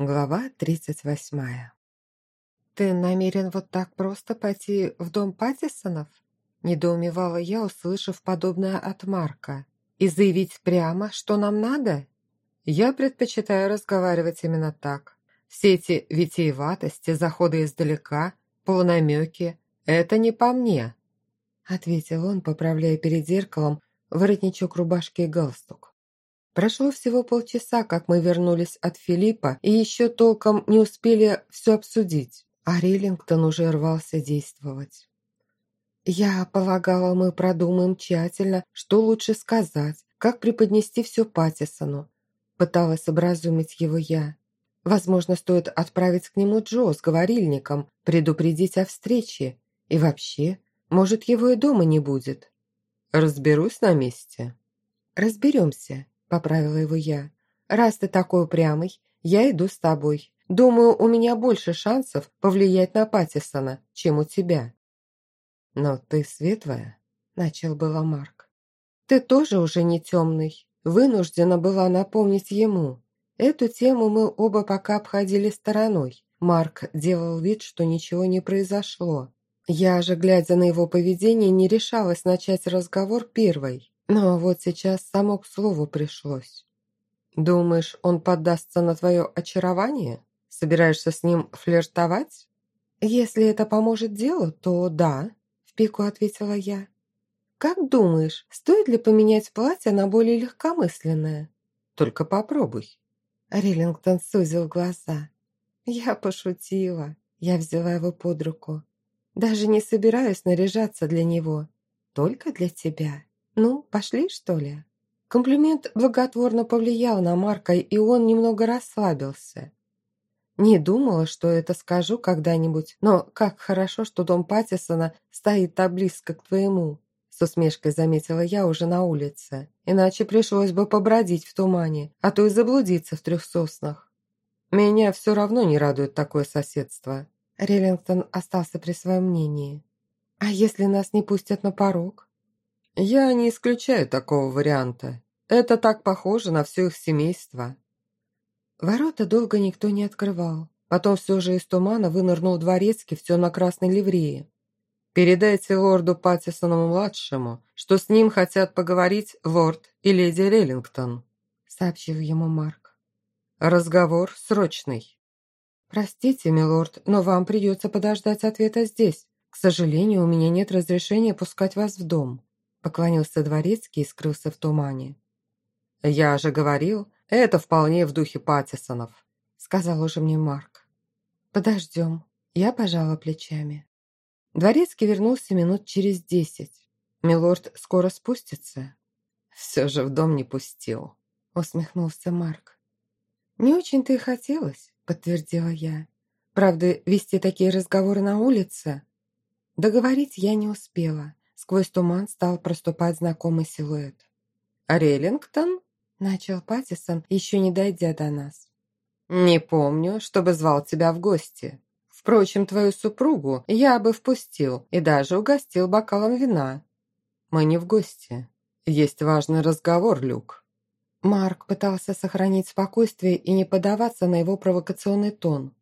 Глава тридцать восьмая. «Ты намерен вот так просто пойти в дом Паттисонов?» Недоумевала я, услышав подобное от Марка. «И заявить прямо, что нам надо?» «Я предпочитаю разговаривать именно так. Все эти витиеватости, заходы издалека, полунамеки – это не по мне», ответил он, поправляя перед зеркалом воротничок рубашки и галстук. Прошло всего полчаса, как мы вернулись от Филиппа, и еще толком не успели все обсудить, а Риллингтон уже рвался действовать. Я полагала, мы продумаем тщательно, что лучше сказать, как преподнести все Паттисону. Пыталась образумить его я. Возможно, стоит отправить к нему Джо с говорильником, предупредить о встрече. И вообще, может, его и дома не будет. Разберусь на месте. Разберемся, поправила его я. «Раз ты такой упрямый, я иду с тобой. Думаю, у меня больше шансов повлиять на Паттисона, чем у тебя». «Но ты светлая», – начал было Марк. «Ты тоже уже не темный», – вынуждена была напомнить ему. Эту тему мы оба пока обходили стороной. Марк делал вид, что ничего не произошло. Я же, глядя на его поведение, не решалась начать разговор первой. Но вот сейчас само к слову пришлось. Думаешь, он поддастся на твое очарование? Собираешься с ним флиртовать? Если это поможет делу, то да, в пику ответила я. Как думаешь, стоит ли поменять платье на более легкомысленное? Только попробуй. Риллингтон сузил глаза. Я пошутила. Я взяла его под руку. Даже не собираюсь наряжаться для него. Только для тебя. «Ну, пошли, что ли?» Комплимент благотворно повлиял на Марка, и он немного расслабился. Не думала, что это скажу когда-нибудь, но как хорошо, что дом Паттисона стоит так близко к твоему. С усмешкой заметила я уже на улице. Иначе пришлось бы побродить в тумане, а то и заблудиться в трех соснах. Меня все равно не радует такое соседство. Реллингтон остался при своем мнении. А если нас не пустят на порог? «Я не исключаю такого варианта. Это так похоже на все их семейство». Ворота долго никто не открывал. Потом все же из тумана вынырнул дворецкий все на красной ливрее. «Передайте лорду Паттисону-младшему, что с ним хотят поговорить лорд и леди Реллингтон», сообщил ему Марк. «Разговор срочный». «Простите, милорд, но вам придется подождать ответа здесь. К сожалению, у меня нет разрешения пускать вас в дом». Поклонился дворецкий и скрылся в тумане. «Я же говорил, это вполне в духе Паттисонов», сказал уже мне Марк. «Подождем». Я пожала плечами. Дворецкий вернулся минут через десять. «Милорд скоро спустится?» «Все же в дом не пустил», усмехнулся Марк. «Не очень-то и хотелось», подтвердила я. «Правда, вести такие разговоры на улице?» Договорить я не успела. Сквозь туман стал проступать знакомый силуэт. «Реллингтон?» – начал Паттисон, еще не дойдя до нас. «Не помню, чтобы звал тебя в гости. Впрочем, твою супругу я бы впустил и даже угостил бокалом вина. Мы не в гости. Есть важный разговор, Люк». Марк пытался сохранить спокойствие и не поддаваться на его провокационный тон.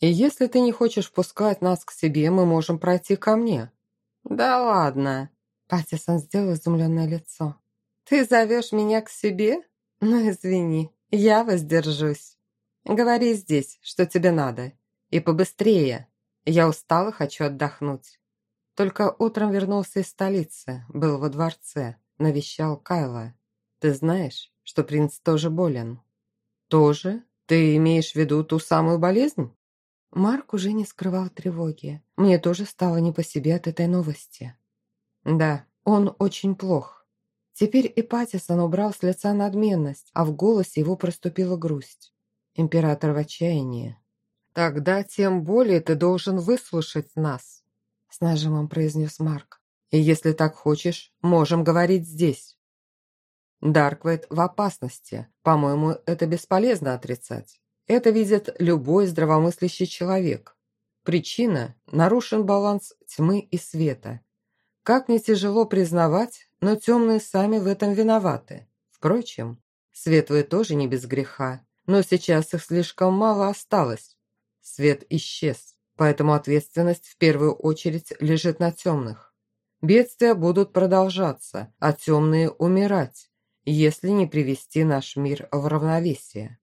«И если ты не хочешь пускать нас к себе, мы можем пройти ко мне. «Да ладно!» Паттисон сделал изумленное лицо. «Ты зовешь меня к себе? Ну, извини, я воздержусь. Говори здесь, что тебе надо. И побыстрее. Я устал и хочу отдохнуть». Только утром вернулся из столицы, был во дворце, навещал Кайла. Ты знаешь, что принц тоже болен? Тоже? Ты имеешь в виду ту самую болезнь? Марк уже не скрывал тревоги. Мне тоже стало не по себе от этой новости. Да, он очень плох. Теперь и Паттисон убрал с лица надменность, а в голосе его проступила грусть. Император в отчаянии. «Тогда тем более ты должен выслушать нас», – с нажимом произнес Марк. «И если так хочешь, можем говорить здесь». Дарквейт в опасности. По-моему, это бесполезно отрицать. Это видит любой здравомыслящий человек. Причина – нарушен баланс тьмы и света. Как не тяжело признавать, но темные сами в этом виноваты. Впрочем, светлые тоже не без греха. но сейчас их слишком мало осталось. Свет исчез, поэтому ответственность в первую очередь лежит на темных. Бедствия будут продолжаться, а темные умирать, если не привести наш мир в равновесие.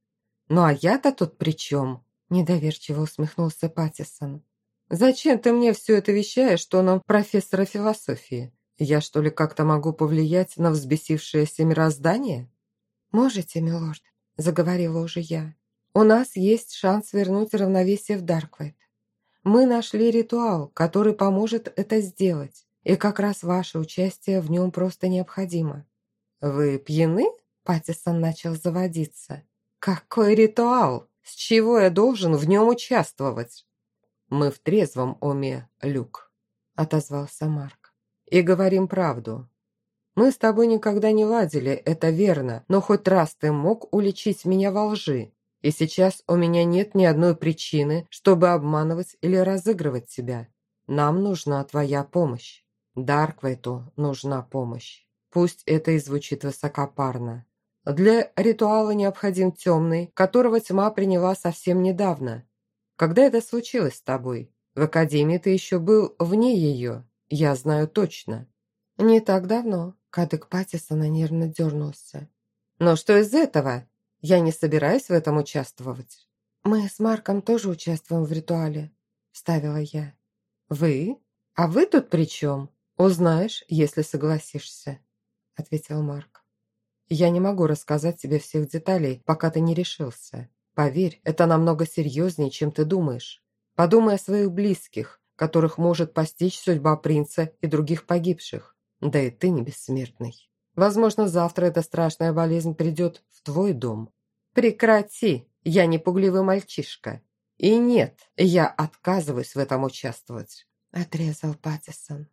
«Ну а я-то тут при чем?» – недоверчиво усмехнулся Паттисон. «Зачем ты мне все это вещаешь, что он профессора философии? Я что ли как-то могу повлиять на взбесившееся мироздание?» «Можете, милорд», – заговорила уже я. «У нас есть шанс вернуть равновесие в Дарквайт. Мы нашли ритуал, который поможет это сделать, и как раз ваше участие в нем просто необходимо». «Вы пьяны?» – Паттисон начал заводиться. «Какой ритуал? С чего я должен в нем участвовать?» «Мы в трезвом уме, Люк», – отозвался Марк. «И говорим правду. Мы с тобой никогда не ладили, это верно, но хоть раз ты мог уличить меня во лжи, и сейчас у меня нет ни одной причины, чтобы обманывать или разыгрывать тебя. Нам нужна твоя помощь. Дарквейту нужна помощь. Пусть это и звучит высокопарно. Для ритуала необходим темный, которого тьма приняла совсем недавно. Когда это случилось с тобой? В академии ты еще был вне ее, я знаю точно». «Не так давно», – кадык Паттисона нервно дернулся. «Но что из этого? Я не собираюсь в этом участвовать». «Мы с Марком тоже участвуем в ритуале», – вставила я. «Вы? А вы тут при чем? Узнаешь, если согласишься», – ответил Марк. «Я не могу рассказать тебе всех деталей, пока ты не решился. Поверь, это намного серьезнее, чем ты думаешь. Подумай о своих близких, которых может постичь судьба принца и других погибших. Да и ты не бессмертный. Возможно, завтра эта страшная болезнь придет в твой дом. Прекрати, я не пугливый мальчишка. И нет, я отказываюсь в этом участвовать. Отрезал Паттисон.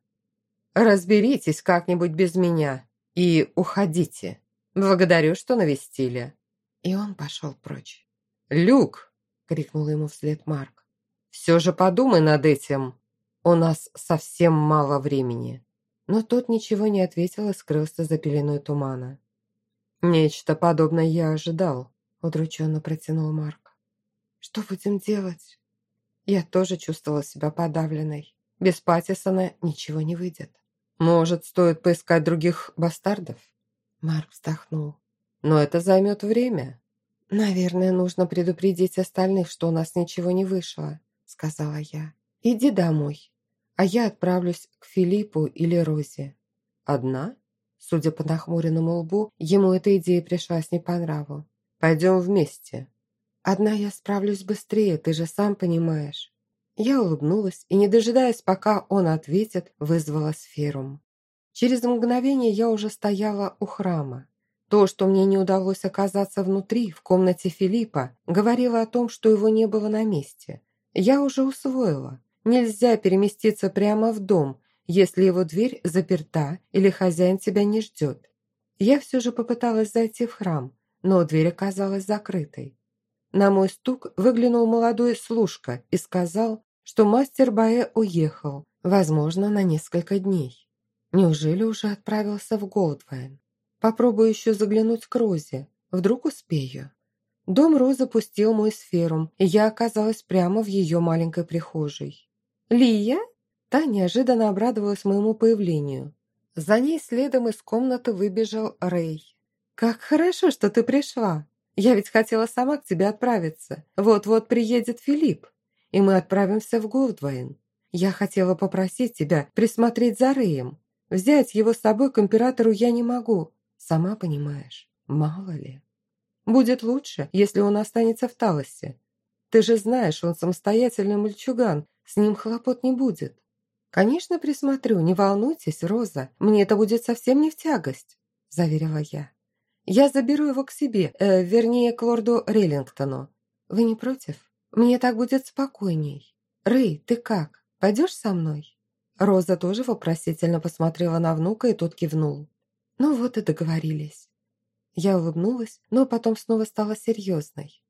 Разберитесь как-нибудь без меня и уходите. Благодарю, что навестили. И он пошел прочь. «Люк!» – крикнул ему вслед Марк. «Все же подумай над этим. У нас совсем мало времени». Но тот ничего не ответил и скрылся за пеленой тумана. «Нечто подобное я ожидал», – удрученно протянул Марк. «Что будем делать?» Я тоже чувствовала себя подавленной. Без Паттисона ничего не выйдет. «Может, стоит поискать других бастардов?» Марк вздохнул. «Но это займет время. «Наверное, нужно предупредить остальных, что у нас ничего не вышло», – сказала я. «Иди домой, а я отправлюсь к Филиппу или Розе». «Одна?» Судя по нахмуренному лбу, ему эта идея пришлась не по нраву. «Пойдем вместе». «Одна я справлюсь быстрее, ты же сам понимаешь». Я улыбнулась и, не дожидаясь, пока он ответит, вызвала сферу. Через мгновение я уже стояла у храма. То, что мне не удалось оказаться внутри, в комнате Филиппа, говорило о том, что его не было на месте. Я уже усвоила. Нельзя переместиться прямо в дом, если его дверь заперта или хозяин тебя не ждет. Я все же попыталась зайти в храм, но дверь оказалась закрытой. На мой стук выглянул молодой служка и сказал, что мастер Баэ уехал, возможно, на несколько дней. Неужели уже отправился в Голдвайн? Попробую еще заглянуть к Розе. Вдруг успею. Дом Розы пустил мой сферум, и я оказалась прямо в ее маленькой прихожей. «Лия?» Та неожиданно обрадовалась моему появлению. За ней следом из комнаты выбежал Рэй. «Как хорошо, что ты пришла. Я ведь хотела сама к тебе отправиться. Вот-вот приедет Филипп, и мы отправимся в Голдвайн. Я хотела попросить тебя присмотреть за Рэем. Взять его с собой к императору я не могу, Сама понимаешь, мало ли. Будет лучше, если он останется в Талосе. Ты же знаешь, он самостоятельный мальчуган, с ним хлопот не будет. Конечно, присмотрю, не волнуйтесь, Роза, мне это будет совсем не в тягость, заверила я. Я заберу его к себе, э, вернее, к лорду Рейлингтону. Вы не против? Мне так будет спокойней. Рэй, ты как? Пойдешь со мной? Роза тоже вопросительно посмотрела на внука, и тот кивнул. Ну вот и договорились. Я улыбнулась, но потом снова стала серьезной.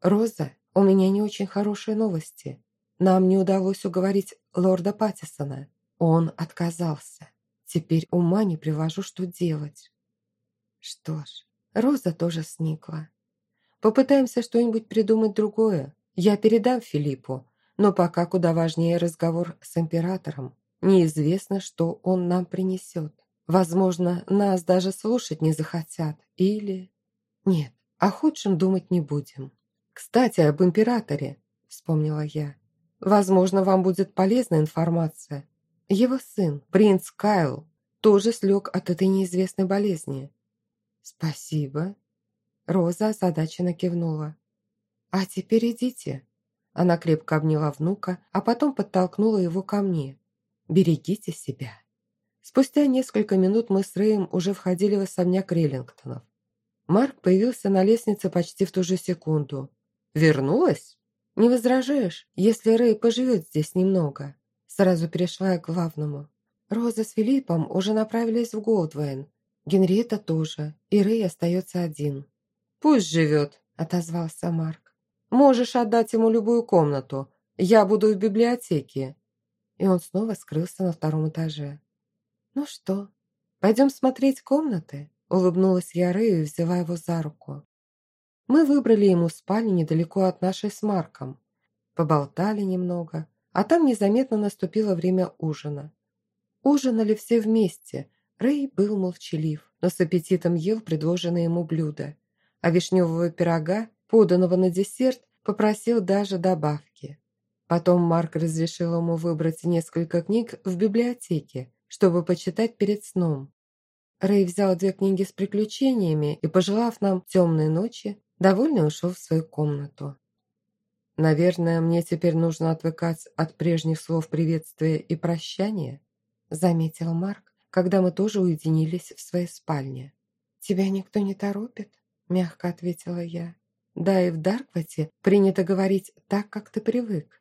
«Роза, у меня не очень хорошие новости. Нам не удалось уговорить лорда Паттисона. Он отказался. Теперь ума не привожу, что делать». Что ж, Роза тоже сникла. Попытаемся что-нибудь придумать другое. Я передам Филиппу, но пока куда важнее разговор с императором. Неизвестно, что он нам принесет. Возможно, нас даже слушать не захотят. Или... Нет, о худшем думать не будем. Кстати, об императоре, вспомнила я. Возможно, вам будет полезная информация. Его сын, принц Кайл, тоже слег от этой неизвестной болезни. Спасибо. Роза озадаченно кивнула. А теперь идите. Она крепко обняла внука, а потом подтолкнула его ко мне. Берегите себя. Спустя несколько минут мы с Рэем уже входили в особняк Реллингтонов. Марк появился на лестнице почти в ту же секунду. «Вернулась?» «Не возражаешь, если Рэй поживет здесь немного?» Сразу перешла я к главному. Роза с Филиппом уже направились в Голдвейн. Генриетта тоже, и Рэй остается один. «Пусть живет», – отозвался Марк. «Можешь отдать ему любую комнату. Я буду в библиотеке». И он снова скрылся на втором этаже. «Ну что, пойдем смотреть комнаты?» Улыбнулась я Рэю взяла его за руку. Мы выбрали ему спальню недалеко от нашей с Марком. Поболтали немного, а там незаметно наступило время ужина. Ужинали все вместе. Рэй был молчалив, но с аппетитом ел предложенные ему блюда. А вишневого пирога, поданного на десерт, попросил даже добавки. Потом Марк разрешил ему выбрать несколько книг в библиотеке, чтобы почитать перед сном. Рэй взял две книги с приключениями и, пожелав нам темной ночи, довольно ушел в свою комнату. «Наверное, мне теперь нужно отвыкать от прежних слов приветствия и прощания», заметил Марк, когда мы тоже уединились в своей спальне. «Тебя никто не торопит?» мягко ответила я. «Да и в Дарквате принято говорить так, как ты привык.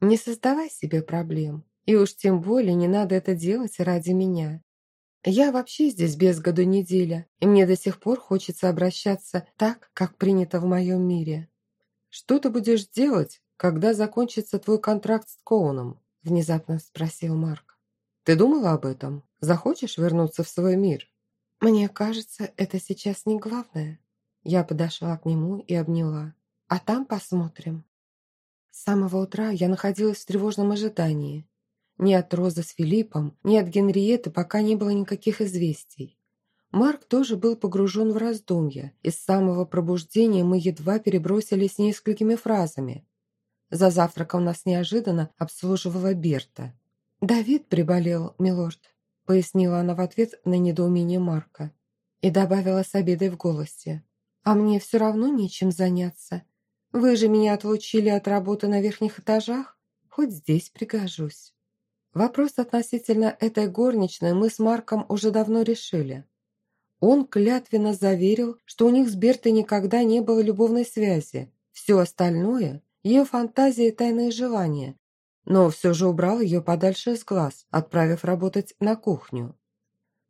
Не создавай себе проблем, и уж тем более не надо это делать ради меня. Я вообще здесь без году неделя, и мне до сих пор хочется обращаться так, как принято в моем мире. Что ты будешь делать, когда закончится твой контракт с Коуном? Внезапно спросил Марк. Ты думала об этом? Захочешь вернуться в свой мир? Мне кажется, это сейчас не главное. Я подошла к нему и обняла. А там посмотрим. С самого утра я находилась в тревожном ожидании. Ни от Розы с Филиппом, ни от Генриеты пока не было никаких известий. Марк тоже был погружен в раздумья, и с самого пробуждения мы едва перебросились несколькими фразами. За завтраком нас неожиданно обслуживала Берта. «Давид приболел, милорд», — пояснила она в ответ на недоумение Марка и добавила с обидой в голосе. «А мне все равно нечем заняться. Вы же меня отлучили от работы на верхних этажах, хоть здесь пригожусь». Вопрос относительно этой горничной мы с Марком уже давно решили. Он клятвенно заверил, что у них с Бертой никогда не было любовной связи. Все остальное – ее фантазии и тайные желания. Но все же убрал ее подальше из глаз, отправив работать на кухню.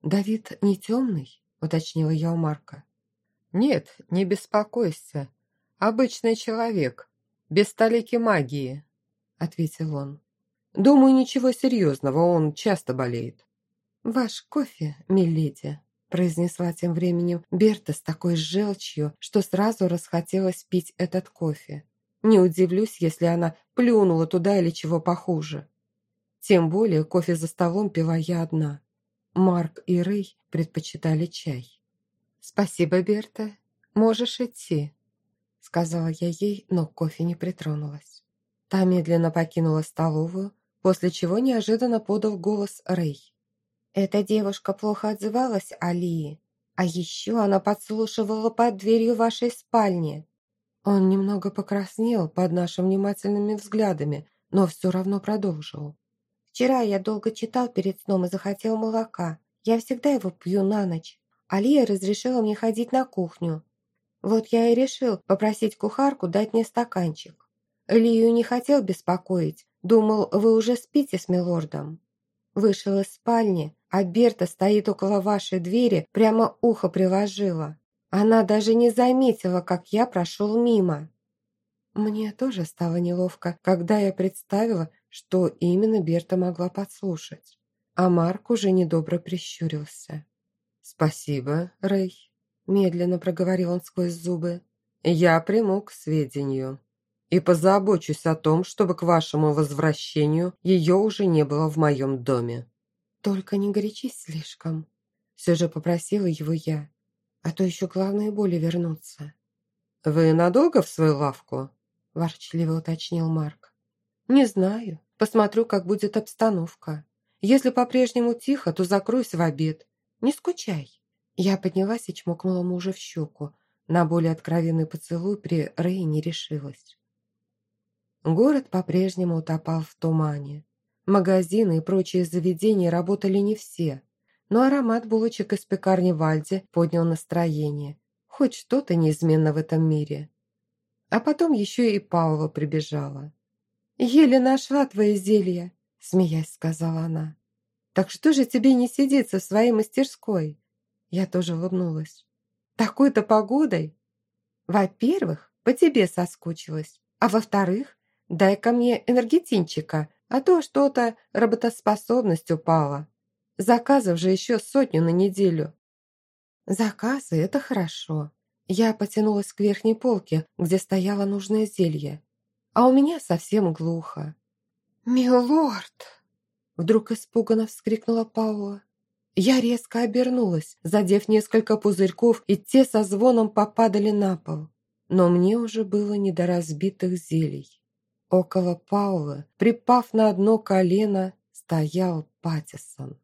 «Давид не темный?» – уточнила я у Марка. «Нет, не беспокойся. Обычный человек, без столики магии», – ответил он. Думаю, ничего серьезного, он часто болеет. «Ваш кофе, миледи», – произнесла тем временем Берта с такой желчью, что сразу расхотелось пить этот кофе. Не удивлюсь, если она плюнула туда или чего похуже. Тем более кофе за столом пила я одна. Марк и Рэй предпочитали чай. «Спасибо, Берта. Можешь идти», – сказала я ей, но кофе не притронулась. Та медленно покинула столовую, после чего неожиданно подал голос Рэй. «Эта девушка плохо отзывалась о Лии, а еще она подслушивала под дверью вашей спальни». Он немного покраснел под нашими внимательными взглядами, но все равно продолжил. «Вчера я долго читал перед сном и захотел молока. Я всегда его пью на ночь. Алия разрешила мне ходить на кухню. Вот я и решил попросить кухарку дать мне стаканчик. Лию не хотел беспокоить, Думал, вы уже спите с милордом. Вышел из спальни, а Берта стоит около вашей двери, прямо ухо приложила. Она даже не заметила, как я прошел мимо. Мне тоже стало неловко, когда я представила, что именно Берта могла подслушать. А Марк уже недобро прищурился. «Спасибо, Рэй», – медленно проговорил он сквозь зубы. Я приму к сведению и позабочусь о том, чтобы к вашему возвращению ее уже не было в моем доме». «Только не горячись слишком», – все же попросила его я, а то еще главное боли вернуться. «Вы надолго в свою лавку?» – ворчливо уточнил Марк. «Не знаю. Посмотрю, как будет обстановка. Если по-прежнему тихо, то закроюсь в обед. Не скучай». Я поднялась и чмокнула мужа в щеку. На более откровенный поцелуй при Рэй не решилась. Город по-прежнему утопал в тумане. Магазины и прочие заведения работали не все, но аромат булочек из пекарни Вальди поднял настроение. Хоть что-то неизменно в этом мире. А потом еще и Паула прибежала. «Еле нашла твои зелья», – смеясь сказала она. «Так что же тебе не сидится в своей мастерской?» Я тоже улыбнулась. «Такой-то погодой?» «Во-первых, по тебе соскучилась, а во-вторых, дай-ка мне энергетинчика, а то что-то работоспособность упала. Заказов же еще сотню на неделю». «Заказы – это хорошо». Я потянулась к верхней полке, где стояло нужное зелье. А у меня совсем глухо. «Милорд!» Вдруг испуганно вскрикнула Паула. Я резко обернулась, задев несколько пузырьков, и те со звоном попадали на пол. Но мне уже было не до разбитых зелий. Около Паулы, припав на одно колено, стоял Паттисон.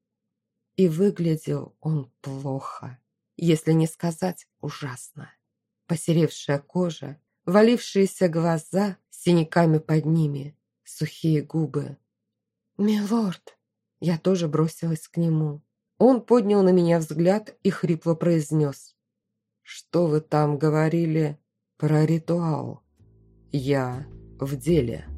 И выглядел он плохо если не сказать ужасно. Посеревшая кожа, валившиеся глаза с синяками под ними, сухие губы. «Милорд!» Я тоже бросилась к нему. Он поднял на меня взгляд и хрипло произнес. «Что вы там говорили про ритуал? Я в деле».